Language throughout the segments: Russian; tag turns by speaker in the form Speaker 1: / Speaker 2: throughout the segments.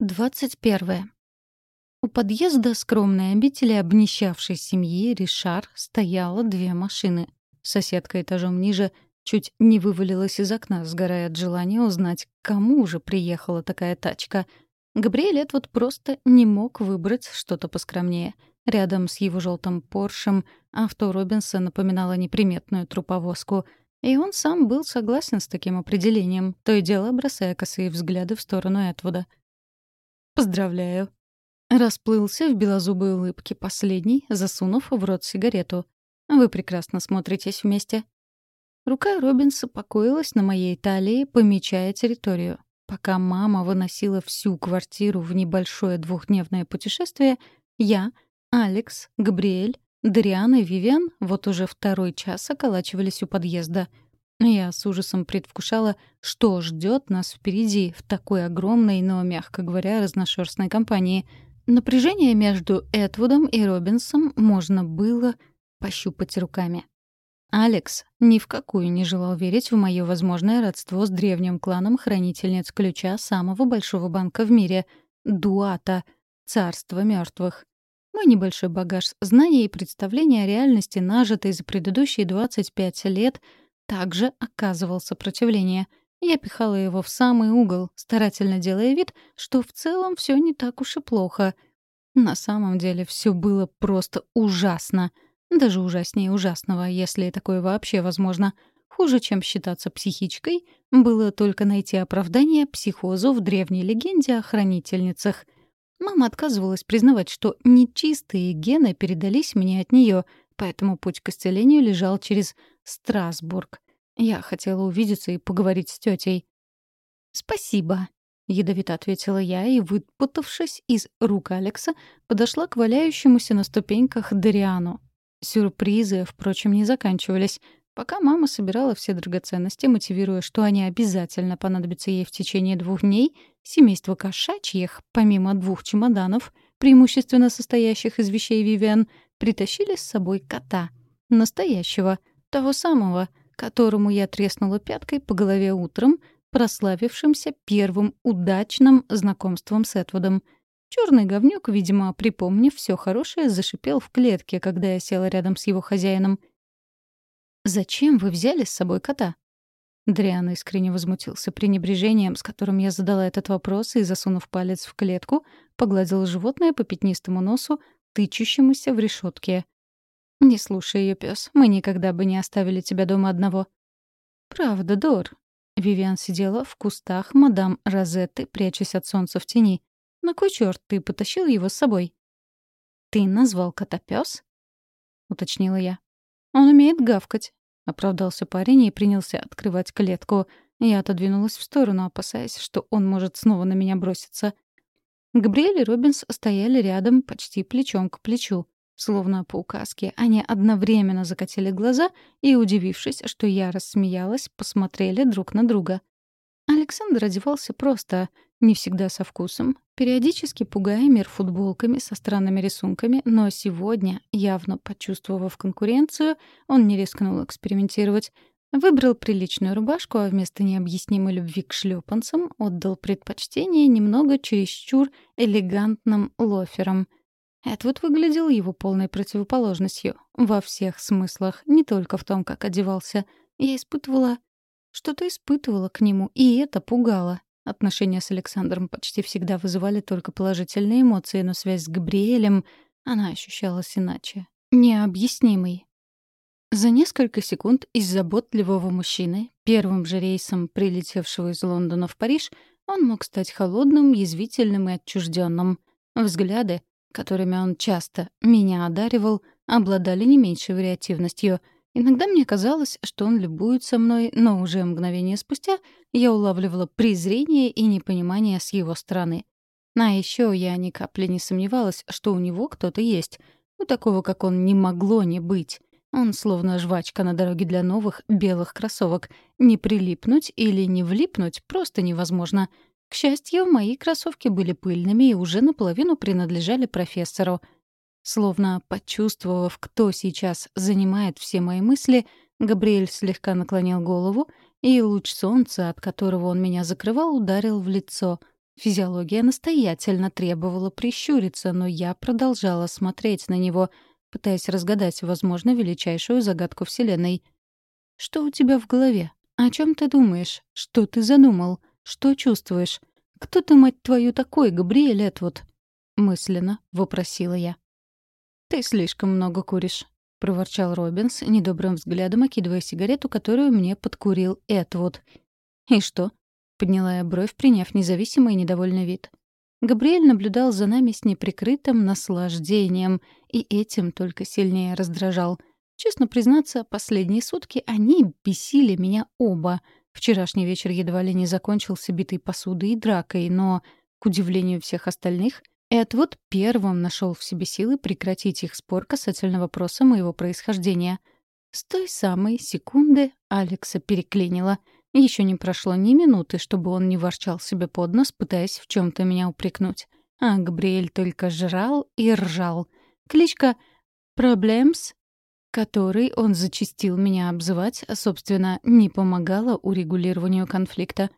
Speaker 1: 21. У подъезда скромной обители обнищавшей семьи Ришар стояло две машины. Соседка этажом ниже чуть не вывалилась из окна, сгорая от желания узнать, кому же приехала такая тачка. Габриэль вот просто не мог выбрать что-то поскромнее. Рядом с его желтым Поршем авто Робинса напоминало неприметную труповозку — и он сам был согласен с таким определением, то и дело бросая косые взгляды в сторону Этвуда. «Поздравляю». Расплылся в белозубой улыбке последний, засунув в рот сигарету. «Вы прекрасно смотритесь вместе». Рука Робинса покоилась на моей талии, помечая территорию. Пока мама выносила всю квартиру в небольшое двухдневное путешествие, я, Алекс, Габриэль, Дариан и Вивиан вот уже второй час околачивались у подъезда. Я с ужасом предвкушала, что ждет нас впереди в такой огромной, но, мягко говоря, разношерстной компании. Напряжение между Этвудом и Робинсом можно было пощупать руками. Алекс ни в какую не желал верить в мое возможное родство с древним кланом хранительниц ключа самого большого банка в мире — Дуата, царство мертвых. Мой небольшой багаж знаний и представления о реальности, нажитой за предыдущие 25 лет, также оказывал сопротивление. Я пихала его в самый угол, старательно делая вид, что в целом все не так уж и плохо. На самом деле все было просто ужасно. Даже ужаснее ужасного, если такое вообще возможно. Хуже, чем считаться психичкой, было только найти оправдание психозу в древней легенде о хранительницах — Мама отказывалась признавать, что нечистые гены передались мне от нее, поэтому путь к исцелению лежал через Страсбург. Я хотела увидеться и поговорить с тетей. «Спасибо», — ядовито ответила я и, выпутавшись из рук Алекса, подошла к валяющемуся на ступеньках Дариану. Сюрпризы, впрочем, не заканчивались. Пока мама собирала все драгоценности, мотивируя, что они обязательно понадобятся ей в течение двух дней, семейство кошачьих, помимо двух чемоданов, преимущественно состоящих из вещей Вивиан, притащили с собой кота. Настоящего. Того самого, которому я треснула пяткой по голове утром, прославившимся первым удачным знакомством с Этвудом. Черный говнюк, видимо, припомнив все хорошее, зашипел в клетке, когда я села рядом с его хозяином — «Зачем вы взяли с собой кота?» Дриан искренне возмутился пренебрежением, с которым я задала этот вопрос, и, засунув палец в клетку, погладил животное по пятнистому носу, тычущемуся в решетке. «Не слушай ее, пес. Мы никогда бы не оставили тебя дома одного». «Правда, Дор». Вивиан сидела в кустах мадам Розетты, прячась от солнца в тени. «На кой черт ты потащил его с собой?» «Ты назвал кота пес? уточнила я. «Он умеет гавкать», Оправдался парень и принялся открывать клетку. Я отодвинулась в сторону, опасаясь, что он может снова на меня броситься. Габриэль и Робинс стояли рядом, почти плечом к плечу. Словно по указке, они одновременно закатили глаза и, удивившись, что я рассмеялась, посмотрели друг на друга. Александр одевался просто, не всегда со вкусом, периодически пугая мир футболками со странными рисунками, но сегодня, явно почувствовав конкуренцию, он не рискнул экспериментировать. Выбрал приличную рубашку, а вместо необъяснимой любви к шлепанцам отдал предпочтение немного чересчур элегантным лоферам. Эдвуд выглядел его полной противоположностью. Во всех смыслах, не только в том, как одевался. Я испытывала... Что-то испытывала к нему, и это пугало. Отношения с Александром почти всегда вызывали только положительные эмоции, но связь с Габриэлем, она ощущалась иначе. Необъяснимой. За несколько секунд из заботливого мужчины, первым же рейсом прилетевшего из Лондона в Париж, он мог стать холодным, язвительным и отчужденным. Взгляды, которыми он часто меня одаривал, обладали не меньшей вариативностью — Иногда мне казалось, что он любуется мной, но уже мгновение спустя я улавливала презрение и непонимание с его стороны. А еще я ни капли не сомневалась, что у него кто-то есть. У такого, как он, не могло не быть. Он словно жвачка на дороге для новых белых кроссовок. Не прилипнуть или не влипнуть просто невозможно. К счастью, мои кроссовки были пыльными и уже наполовину принадлежали профессору — Словно почувствовав, кто сейчас занимает все мои мысли, Габриэль слегка наклонил голову, и луч солнца, от которого он меня закрывал, ударил в лицо. Физиология настоятельно требовала прищуриться, но я продолжала смотреть на него, пытаясь разгадать, возможно, величайшую загадку Вселенной. «Что у тебя в голове? О чем ты думаешь? Что ты задумал? Что чувствуешь? Кто ты, мать твою, такой, Габриэль Этвуд?» Мысленно вопросила я. «Ты слишком много куришь», — проворчал Робинс, недобрым взглядом окидывая сигарету, которую мне подкурил Этвуд. «И что?» — подняла я бровь, приняв независимый и недовольный вид. Габриэль наблюдал за нами с неприкрытым наслаждением, и этим только сильнее раздражал. Честно признаться, последние сутки они бесили меня оба. Вчерашний вечер едва ли не закончился битой посудой и дракой, но, к удивлению всех остальных, Эдвуд первым нашел в себе силы прекратить их спор касательно вопроса моего происхождения. С той самой секунды Алекса переклинило. Еще не прошло ни минуты, чтобы он не ворчал себе под нос, пытаясь в чем то меня упрекнуть. А Габриэль только жрал и ржал. Кличка «Проблемс», которой он зачастил меня обзывать, собственно, не помогала урегулированию конфликта.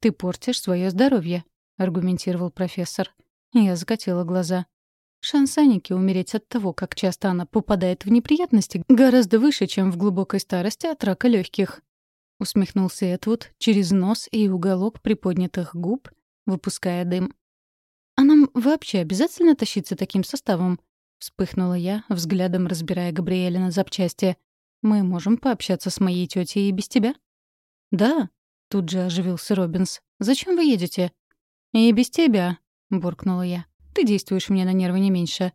Speaker 1: «Ты портишь свое здоровье», — аргументировал профессор. Я закатила глаза. Шанс Аники умереть от того, как часто она попадает в неприятности, гораздо выше, чем в глубокой старости от рака легких. Усмехнулся Этвуд через нос и уголок приподнятых губ, выпуская дым. «А нам вообще обязательно тащиться таким составом?» Вспыхнула я, взглядом разбирая Габриэля на запчасти. «Мы можем пообщаться с моей тетей и без тебя?» «Да», — тут же оживился Робинс. «Зачем вы едете?» «И без тебя», — буркнула я. «Ты действуешь мне на нервы не меньше».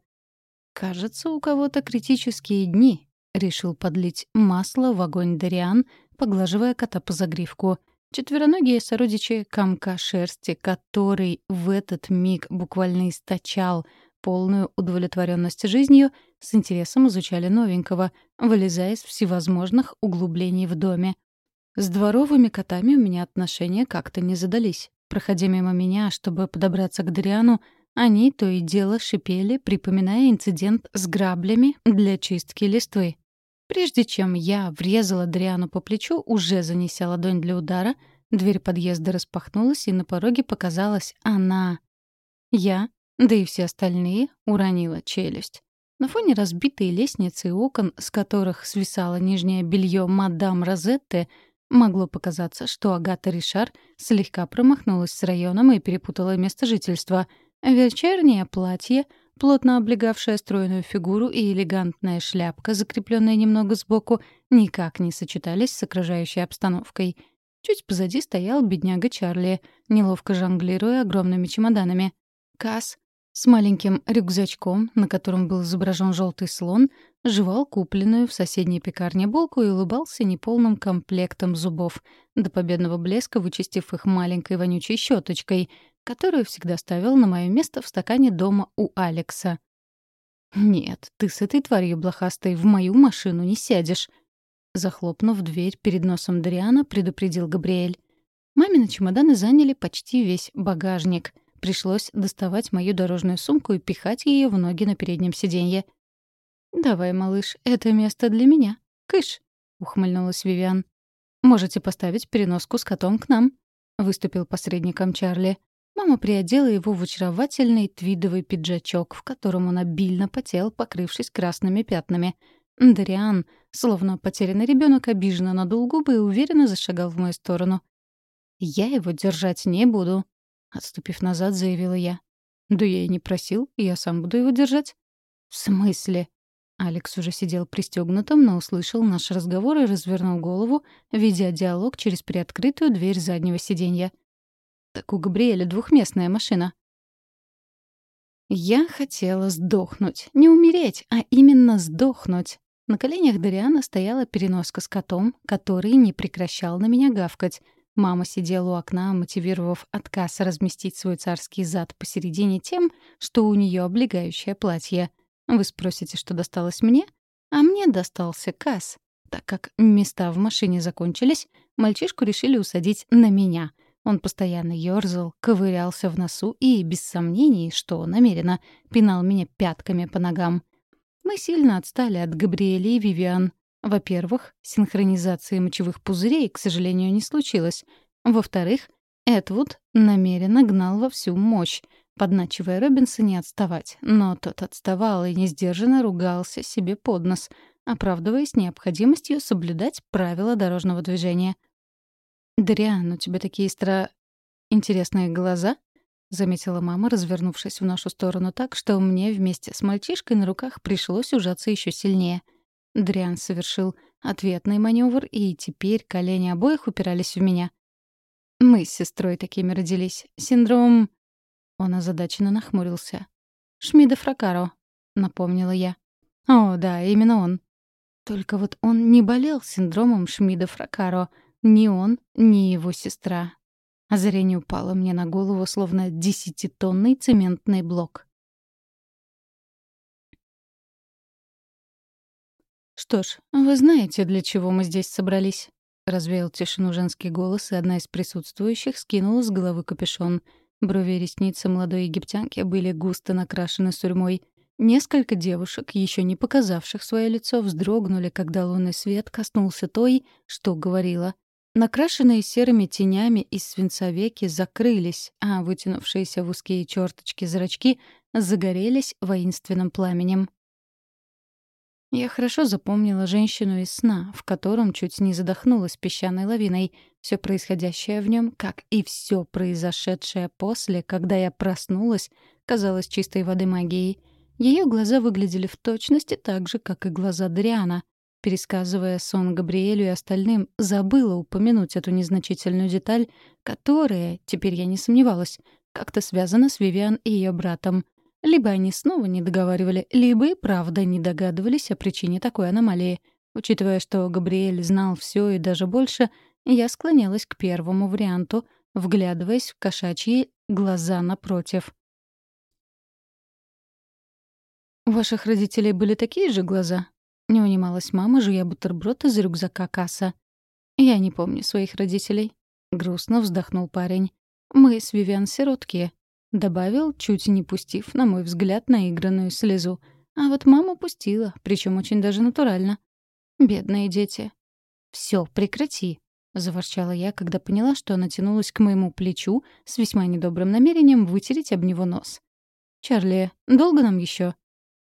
Speaker 1: «Кажется, у кого-то критические дни», — решил подлить масло в огонь Дариан, поглаживая кота по загривку. Четвероногие сородичи комка шерсти, который в этот миг буквально источал полную удовлетворенность жизнью, с интересом изучали новенького, вылезая из всевозможных углублений в доме. С дворовыми котами у меня отношения как-то не задались. Проходя мимо меня, чтобы подобраться к Дриану, они то и дело шипели, припоминая инцидент с граблями для чистки листвы. Прежде чем я врезала Дриану по плечу, уже занеся ладонь для удара, дверь подъезда распахнулась, и на пороге показалась она. Я, да и все остальные, уронила челюсть. На фоне разбитой лестницы и окон, с которых свисало нижнее белье мадам Розетты, Могло показаться, что Агата Ришар слегка промахнулась с районом и перепутала место жительства. Вечернее платье, плотно облегавшее стройную фигуру и элегантная шляпка, закрепленная немного сбоку, никак не сочетались с окружающей обстановкой. Чуть позади стоял бедняга Чарли, неловко жонглируя огромными чемоданами. Касс с маленьким рюкзачком, на котором был изображен желтый слон, жевал купленную в соседней пекарне булку и улыбался неполным комплектом зубов, до победного блеска вычистив их маленькой вонючей щеточкой, которую всегда ставил на мое место в стакане дома у Алекса. «Нет, ты с этой тварью блохастой в мою машину не сядешь», Захлопнув дверь перед носом Дариана, предупредил Габриэль. Мамины чемоданы заняли почти весь багажник. Пришлось доставать мою дорожную сумку и пихать ее в ноги на переднем сиденье. «Давай, малыш, это место для меня. Кыш!» — ухмыльнулась Вивиан. «Можете поставить переноску с котом к нам», — выступил посредником Чарли. Мама приодела его в очаровательный твидовый пиджачок, в котором он обильно потел, покрывшись красными пятнами. Дариан, словно потерянный ребенок, обиженно надул губы и уверенно зашагал в мою сторону. «Я его держать не буду», — отступив назад, заявила я. «Да я и не просил, я сам буду его держать». «В смысле?» Алекс уже сидел пристегнутым, но услышал наш разговор и развернул голову, ведя диалог через приоткрытую дверь заднего сиденья. «Так у Габриэля двухместная машина». Я хотела сдохнуть. Не умереть, а именно сдохнуть. На коленях Дариана стояла переноска с котом, который не прекращал на меня гавкать. Мама сидела у окна, мотивировав отказ разместить свой царский зад посередине тем, что у нее облегающее платье — вы спросите, что досталось мне? А мне достался Касс. Так как места в машине закончились, мальчишку решили усадить на меня. Он постоянно ёрзал, ковырялся в носу и, без сомнений, что намеренно, пинал меня пятками по ногам. Мы сильно отстали от Габриэли и Вивиан. Во-первых, синхронизации мочевых пузырей, к сожалению, не случилось. Во-вторых, Эдвуд намеренно гнал во всю мощь, подначивая Робинса не отставать, но тот отставал и несдержанно ругался себе под нос, оправдываясь необходимостью соблюдать правила дорожного движения. «Дриан, у тебя такие стра... интересные глаза?» — заметила мама, развернувшись в нашу сторону так, что мне вместе с мальчишкой на руках пришлось ужаться еще сильнее. Дриан совершил ответный маневр, и теперь колени обоих упирались в меня. Мы с сестрой такими родились. Синдром... Он озадаченно нахмурился. «Шмида Фракаро», — напомнила я. «О, да, именно он». Только вот он не болел синдромом Шмида Фракаро. Ни он, ни его сестра. Озарение упало мне на голову, словно десятитонный цементный блок. «Что ж, вы знаете, для чего мы здесь собрались?» Развеял тишину женский голос, и одна из присутствующих скинула с головы капюшон. Брови и ресницы молодой египтянки были густо накрашены сурьмой. Несколько девушек, еще не показавших свое лицо, вздрогнули, когда лунный свет коснулся той, что говорила. Накрашенные серыми тенями из свинца веки закрылись, а вытянувшиеся в узкие черточки зрачки загорелись воинственным пламенем. Я хорошо запомнила женщину из сна, в котором чуть не задохнулась песчаной лавиной. Все происходящее в нем, как и все произошедшее после, когда я проснулась, казалось чистой воды магией. Ее глаза выглядели в точности так же, как и глаза Дриана. Пересказывая сон Габриэлю и остальным, забыла упомянуть эту незначительную деталь, которая, теперь я не сомневалась, как-то связана с Вивиан и ее братом. Либо они снова не договаривали, либо и правда не догадывались о причине такой аномалии. Учитывая, что Габриэль знал все и даже больше, я склонялась к первому варианту, вглядываясь в кошачьи глаза напротив. «У ваших родителей были такие же глаза?» — не унималась мама, жуя бутерброд из рюкзака касса. «Я не помню своих родителей», — грустно вздохнул парень. «Мы с Вивиан сиротки, Добавил, чуть не пустив, на мой взгляд, наигранную слезу. А вот мама пустила, причем очень даже натурально. Бедные дети. Все, прекрати, заворчала я, когда поняла, что она тянулась к моему плечу с весьма недобрым намерением вытереть об него нос. Чарли, долго нам еще?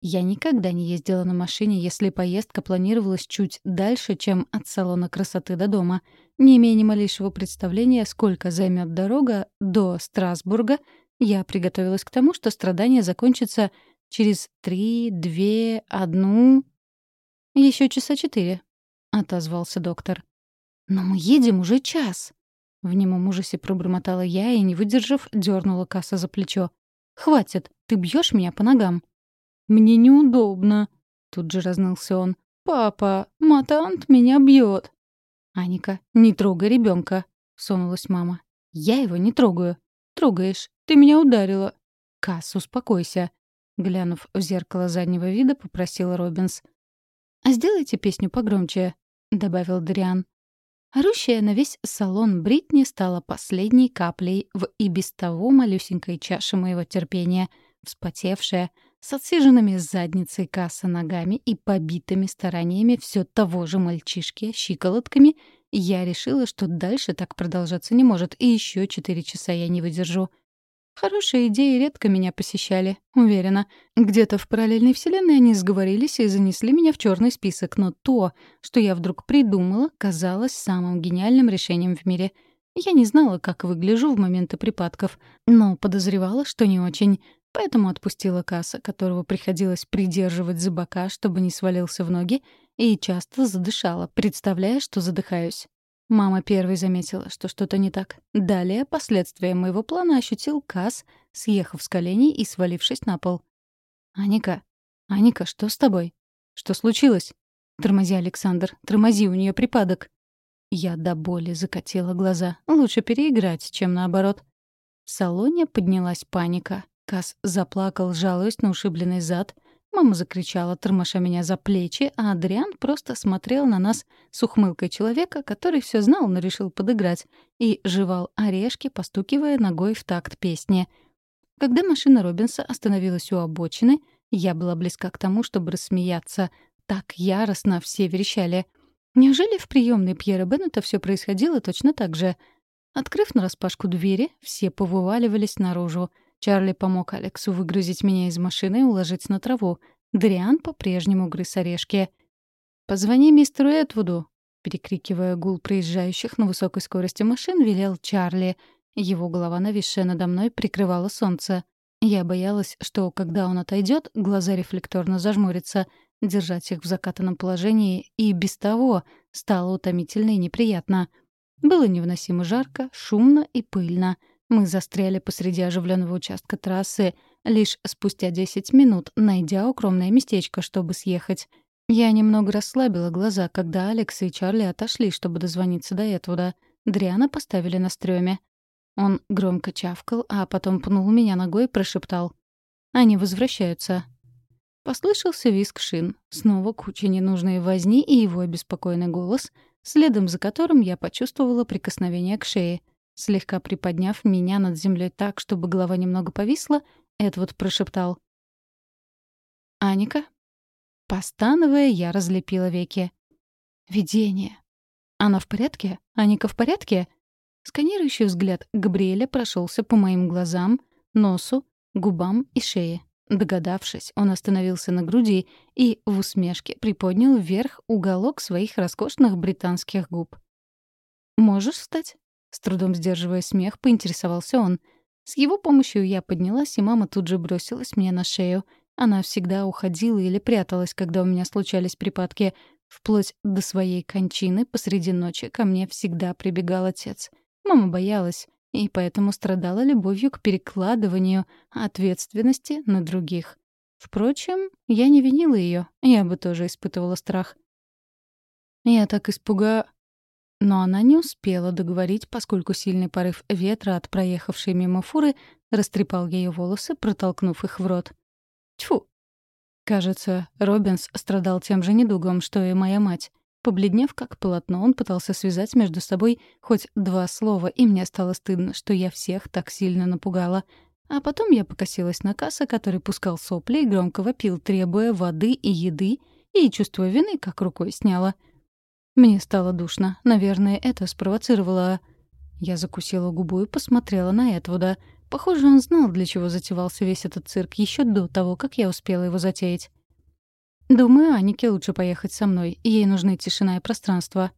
Speaker 1: Я никогда не ездила на машине, если поездка планировалась чуть дальше, чем от салона красоты до дома, не имея ни малейшего представления, сколько займет дорога до Страсбурга я приготовилась к тому, что страдания закончатся через три, две, одну... Еще часа четыре», — отозвался доктор. «Но мы едем уже час!» В немом ужасе пробормотала я и, не выдержав, дернула касса за плечо. «Хватит, ты бьешь меня по ногам». «Мне неудобно», — тут же разнылся он. «Папа, матант меня бьет. «Аника, не трогай ребенка, сунулась мама. «Я его не трогаю». «Трогаешь. Ты меня ударила». «Касс, успокойся», — глянув в зеркало заднего вида, попросила Робинс. «А сделайте песню погромче», — добавил Дриан. Орущая на весь салон Бритни стала последней каплей в и без того малюсенькой чаше моего терпения, вспотевшая, с отсиженными задницей касса ногами и побитыми стараниями все того же мальчишки щиколотками — я решила, что дальше так продолжаться не может, и еще четыре часа я не выдержу. Хорошие идеи редко меня посещали, уверена. Где-то в параллельной вселенной они сговорились и занесли меня в черный список, но то, что я вдруг придумала, казалось самым гениальным решением в мире. Я не знала, как выгляжу в моменты припадков, но подозревала, что не очень. Поэтому отпустила касса, которого приходилось придерживать за бока, чтобы не свалился в ноги, и часто задышала, представляя, что задыхаюсь. Мама первой заметила, что что-то не так. Далее последствия моего плана ощутил Касс, съехав с коленей и свалившись на пол. «Аника, Аника, что с тобой? Что случилось? Тормози, Александр, тормози, у нее припадок». Я до боли закатила глаза. Лучше переиграть, чем наоборот. В салоне поднялась паника. Касс заплакал, жалуясь на ушибленный зад, Мама закричала, тормоша меня за плечи, а Адриан просто смотрел на нас с ухмылкой человека, который все знал, но решил подыграть, и жевал орешки, постукивая ногой в такт песни. Когда машина Робинса остановилась у обочины, я была близка к тому, чтобы рассмеяться. Так яростно все верещали. Неужели в приемной Пьера Беннета все происходило точно так же? Открыв нараспашку двери, все повываливались наружу. Чарли помог Алексу выгрузить меня из машины и уложить на траву. Дриан по-прежнему грыз орешки. «Позвони мистеру Этвуду», — перекрикивая гул проезжающих на высокой скорости машин, велел Чарли. Его голова, нависшая надо мной, прикрывала солнце. Я боялась, что, когда он отойдет, глаза рефлекторно зажмурятся. Держать их в закатанном положении и без того стало утомительно и неприятно. Было невыносимо жарко, шумно и пыльно. Мы застряли посреди оживленного участка трассы, лишь спустя 10 минут, найдя укромное местечко, чтобы съехать. Я немного расслабила глаза, когда Алекс и Чарли отошли, чтобы дозвониться до Этвуда. Дриана поставили на стрёме. Он громко чавкал, а потом пнул меня ногой и прошептал. «Они возвращаются». Послышался визг шин, снова куча ненужной возни и его обеспокоенный голос, следом за которым я почувствовала прикосновение к шее. Слегка приподняв меня над землей так, чтобы голова немного повисла, Эдвард прошептал. «Аника?» Постановая, я разлепила веки. «Видение. Она в порядке? Аника в порядке?» Сканирующий взгляд Габриэля прошелся по моим глазам, носу, губам и шее. Догадавшись, он остановился на груди и в усмешке приподнял вверх уголок своих роскошных британских губ. «Можешь встать?» С трудом сдерживая смех, поинтересовался он. С его помощью я поднялась, и мама тут же бросилась мне на шею. Она всегда уходила или пряталась, когда у меня случались припадки. Вплоть до своей кончины посреди ночи ко мне всегда прибегал отец — Мама боялась и поэтому страдала любовью к перекладыванию ответственности на других. Впрочем, я не винила ее, я бы тоже испытывала страх. Я так испуга... Но она не успела договорить, поскольку сильный порыв ветра от проехавшей мимо фуры растрепал ее волосы, протолкнув их в рот. Тьфу! Кажется, Робинс страдал тем же недугом, что и моя мать. Побледнев как полотно, он пытался связать между собой хоть два слова, и мне стало стыдно, что я всех так сильно напугала. А потом я покосилась на касса, который пускал сопли и громко вопил, требуя воды и еды, и чувство вины как рукой сняла. Мне стало душно. Наверное, это спровоцировало... Я закусила губу и посмотрела на Эдвуда. Похоже, он знал, для чего затевался весь этот цирк еще до того, как я успела его затеять. Думаю, Анике лучше поехать со мной. Ей нужны тишина и пространство.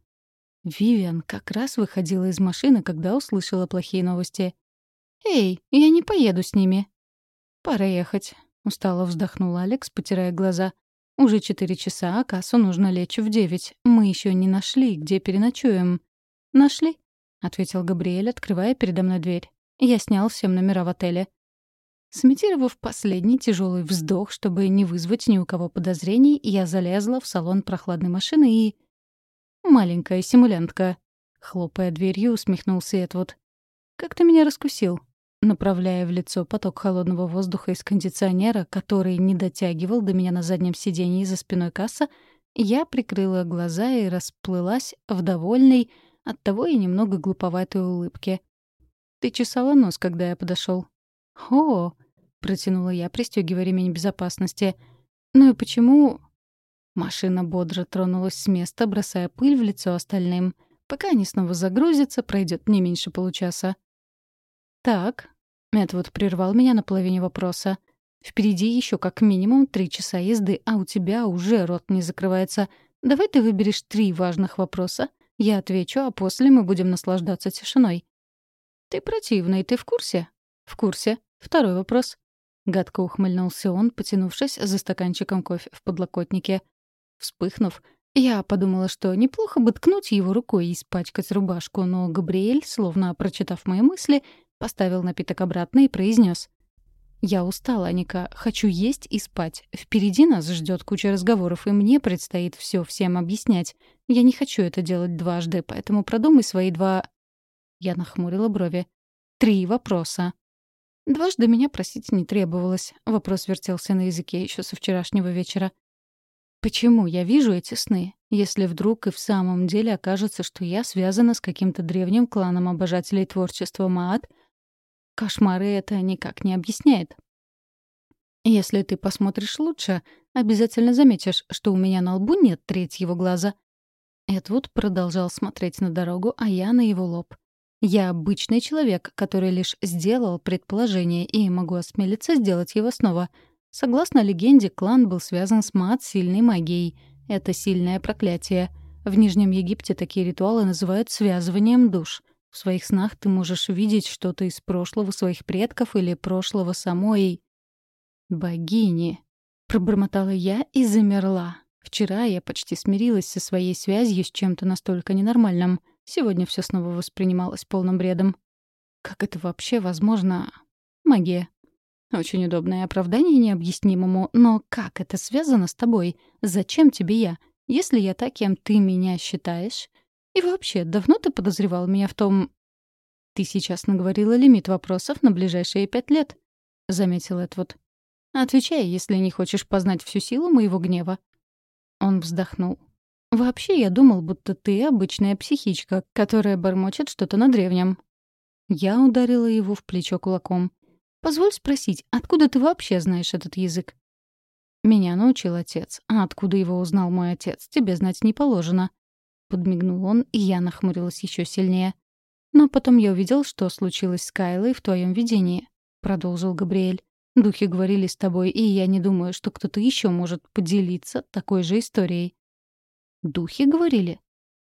Speaker 1: Вивиан как раз выходила из машины, когда услышала плохие новости. «Эй, я не поеду с ними». «Пора ехать», — устало вздохнул Алекс, потирая глаза. «Уже четыре часа, а кассу нужно лечь в девять. Мы еще не нашли, где переночуем». «Нашли», — ответил Габриэль, открывая передо мной дверь. «Я снял всем номера в отеле. Сымитировав последний тяжелый вздох, чтобы не вызвать ни у кого подозрений, я залезла в салон прохладной машины и... «Маленькая симулянтка», — хлопая дверью, усмехнулся Эдвуд. «Как ты меня раскусил?» Направляя в лицо поток холодного воздуха из кондиционера, который не дотягивал до меня на заднем сиденье за спиной касса, я прикрыла глаза и расплылась в довольной, оттого и немного глуповатой улыбке. «Ты чесала нос, когда я подошел. «О!» — протянула я, пристегивая ремень безопасности. «Ну и почему...» Машина бодро тронулась с места, бросая пыль в лицо остальным. Пока они снова загрузятся, пройдет не меньше получаса. «Так», — Мэтвуд прервал меня на половине вопроса. «Впереди еще как минимум три часа езды, а у тебя уже рот не закрывается. Давай ты выберешь три важных вопроса. Я отвечу, а после мы будем наслаждаться тишиной». «Ты противный, ты в курсе?» «В курсе. Второй вопрос. Гадко ухмыльнулся он, потянувшись за стаканчиком кофе в подлокотнике. Вспыхнув, я подумала, что неплохо бы ткнуть его рукой и испачкать рубашку, но Габриэль, словно прочитав мои мысли, поставил напиток обратно и произнес: «Я устала, Аника. Хочу есть и спать. Впереди нас ждет куча разговоров, и мне предстоит все всем объяснять. Я не хочу это делать дважды, поэтому продумай свои два...» Я нахмурила брови. «Три вопроса». Дважды меня просить не требовалось. Вопрос вертелся на языке еще со вчерашнего вечера. Почему я вижу эти сны, если вдруг и в самом деле окажется, что я связана с каким-то древним кланом обожателей творчества Маат? Кошмары это никак не объясняет. Если ты посмотришь лучше, обязательно заметишь, что у меня на лбу нет третьего глаза. Эдвуд продолжал смотреть на дорогу, а я на его лоб. Я обычный человек, который лишь сделал предположение и могу осмелиться сделать его снова. Согласно легенде, клан был связан с мат сильной магией. Это сильное проклятие. В Нижнем Египте такие ритуалы называют связыванием душ. В своих снах ты можешь видеть что-то из прошлого своих предков или прошлого самой... «Богини», — пробормотала я и замерла. Вчера я почти смирилась со своей связью с чем-то настолько ненормальным — Сегодня все снова воспринималось полным бредом. Как это вообще возможно? Магия. Очень удобное оправдание необъяснимому, но как это связано с тобой? Зачем тебе я? Если я так, кем ты меня считаешь? И вообще, давно ты подозревал меня в том... Ты сейчас наговорила лимит вопросов на ближайшие пять лет, — заметил Эдвуд. Отвечай, если не хочешь познать всю силу моего гнева. Он вздохнул. Вообще, я думал, будто ты обычная психичка, которая бормочет что-то на древнем. Я ударила его в плечо кулаком. Позволь спросить, откуда ты вообще знаешь этот язык? Меня научил отец. А откуда его узнал мой отец, тебе знать не положено. Подмигнул он, и я нахмурилась еще сильнее. Но потом я увидел, что случилось с Кайлой в твоем видении, продолжил Габриэль. Духи говорили с тобой, и я не думаю, что кто-то еще может поделиться такой же историей. Духи говорили?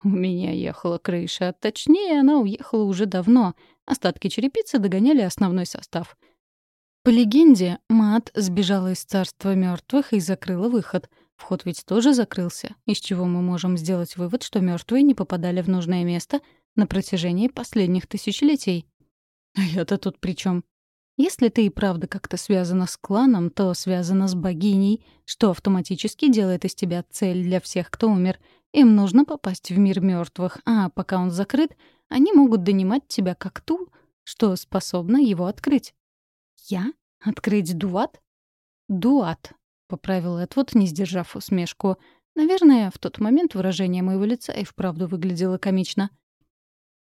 Speaker 1: У меня ехала крыша. Точнее, она уехала уже давно. Остатки черепицы догоняли основной состав. По легенде, Мат сбежала из царства мертвых и закрыла выход. Вход ведь тоже закрылся, из чего мы можем сделать вывод, что мертвые не попадали в нужное место на протяжении последних тысячелетий. А я-то тут при чем? Если ты и правда как-то связана с кланом, то связана с богиней, что автоматически делает из тебя цель для всех, кто умер. Им нужно попасть в мир мертвых, а пока он закрыт, они могут донимать тебя как ту, что способна его открыть. Я? Открыть дуат? Дуат, — поправил Эдвуд, не сдержав усмешку. Наверное, в тот момент выражение моего лица и вправду выглядело комично —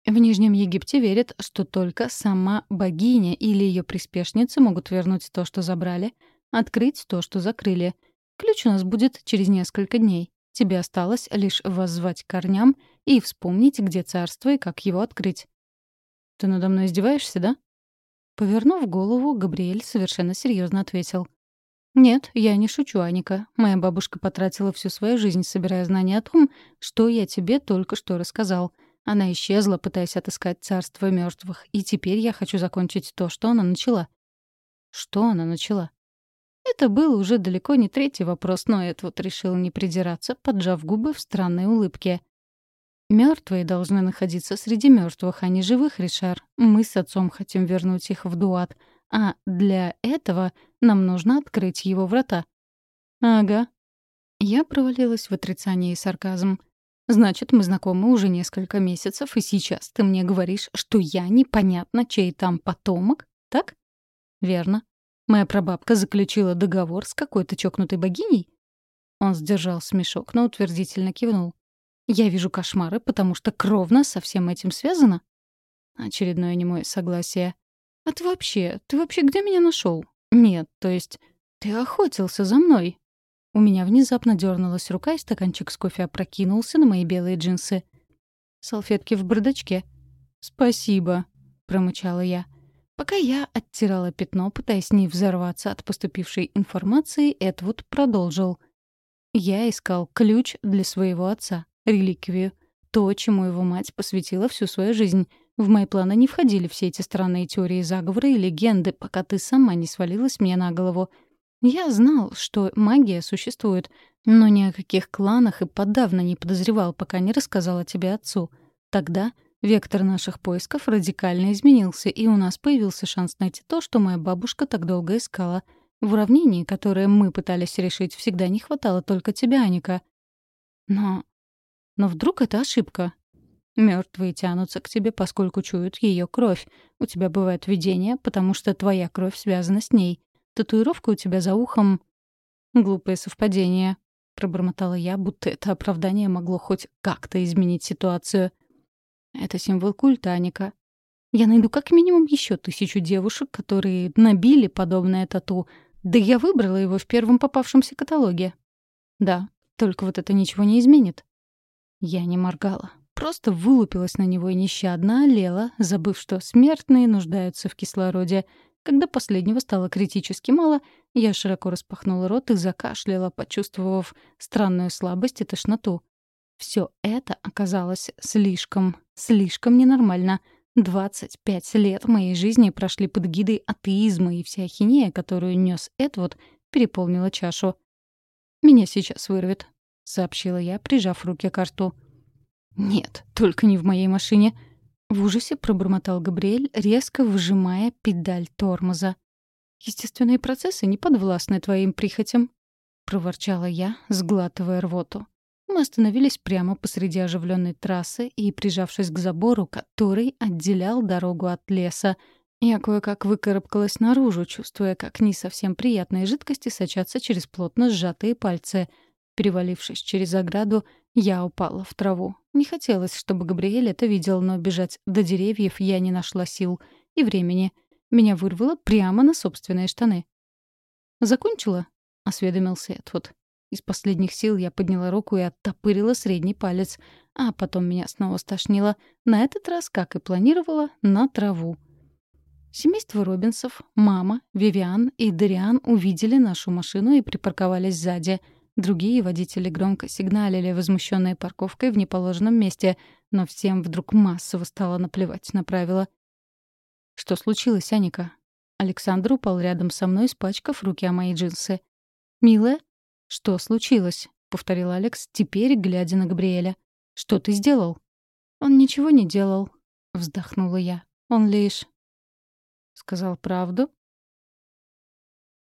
Speaker 1: в Нижнем Египте верят, что только сама богиня или ее приспешницы могут вернуть то, что забрали, открыть то, что закрыли. Ключ у нас будет через несколько дней. Тебе осталось лишь воззвать корням и вспомнить, где царство и как его открыть. «Ты надо мной издеваешься, да?» Повернув голову, Габриэль совершенно серьезно ответил. «Нет, я не шучу, Аника. Моя бабушка потратила всю свою жизнь, собирая знания о том, что я тебе только что рассказал. Она исчезла, пытаясь отыскать царство мертвых, и теперь я хочу закончить то, что она начала. Что она начала? Это был уже далеко не третий вопрос, но Эдвуд решил не придираться, поджав губы в странной улыбке. Мертвые должны находиться среди мертвых, а не живых, Ришар. Мы с отцом хотим вернуть их в Дуат, а для этого нам нужно открыть его врата. Ага. Я провалилась в отрицание и сарказм. Значит, мы знакомы уже несколько месяцев, и сейчас ты мне говоришь, что я непонятно чей там потомок, так? Верно. Моя прабабка заключила договор с какой-то чокнутой богиней? Он сдержал смешок, но утвердительно кивнул. Я вижу кошмары, потому что кровно со всем этим связано. Очередное немое согласие. А ты вообще, ты вообще где меня нашел? Нет, то есть ты охотился за мной, у меня внезапно дернулась рука, и стаканчик с кофе опрокинулся на мои белые джинсы. Салфетки в бардачке. «Спасибо», — промычала я. Пока я оттирала пятно, пытаясь не взорваться от поступившей информации, Эдвуд продолжил. «Я искал ключ для своего отца, реликвию. То, чему его мать посвятила всю свою жизнь. В мои планы не входили все эти странные теории заговора и легенды, пока ты сама не свалилась мне на голову. Я знал, что магия существует, но ни о каких кланах и подавно не подозревал, пока не рассказал о тебе отцу. Тогда вектор наших поисков радикально изменился, и у нас появился шанс найти то, что моя бабушка так долго искала. В уравнении, которое мы пытались решить, всегда не хватало только тебя, Аника. Но... Но вдруг это ошибка? Мертвые тянутся к тебе, поскольку чуют ее кровь. У тебя бывает видение, потому что твоя кровь связана с ней. Татуировка у тебя за ухом...» «Глупое совпадение», — пробормотала я, будто это оправдание могло хоть как-то изменить ситуацию. «Это символ культа, Аника. Я найду как минимум еще тысячу девушек, которые набили подобное тату. Да я выбрала его в первом попавшемся каталоге. Да, только вот это ничего не изменит». Я не моргала. Просто вылупилась на него и нещадно олела, забыв, что смертные нуждаются в кислороде. Когда последнего стало критически мало, я широко распахнула рот и закашляла, почувствовав странную слабость и тошноту. Все это оказалось слишком, слишком ненормально. 25 лет моей жизни прошли под гидой атеизма, и вся ахинея, которую нес Эдвуд, переполнила чашу. «Меня сейчас вырвет», — сообщила я, прижав руки к рту. «Нет, только не в моей машине», — в ужасе пробормотал Габриэль, резко выжимая педаль тормоза. «Естественные процессы не подвластны твоим прихотям», — проворчала я, сглатывая рвоту. Мы остановились прямо посреди оживленной трассы и, прижавшись к забору, который отделял дорогу от леса, я кое-как выкарабкалась наружу, чувствуя, как не совсем приятные жидкости сочатся через плотно сжатые пальцы. Перевалившись через ограду, я упала в траву. Не хотелось, чтобы Габриэль это видел, но бежать до деревьев я не нашла сил и времени. Меня вырвало прямо на собственные штаны. «Закончила?» — осведомился Эдвуд. Из последних сил я подняла руку и оттопырила средний палец, а потом меня снова стошнило, на этот раз, как и планировала, на траву. Семейство Робинсов, мама, Вивиан и Дариан увидели нашу машину и припарковались сзади. Другие водители громко сигналили, возмущенные парковкой в неположенном месте, но всем вдруг массово стало наплевать на правила. «Что случилось, Аника?» Александр упал рядом со мной, испачкав руки о мои джинсы. «Милая?» «Что случилось?» — повторил Алекс, теперь глядя на Габриэля. «Что ты сделал?» «Он ничего не делал», — вздохнула я. «Он лишь...» «Сказал правду?»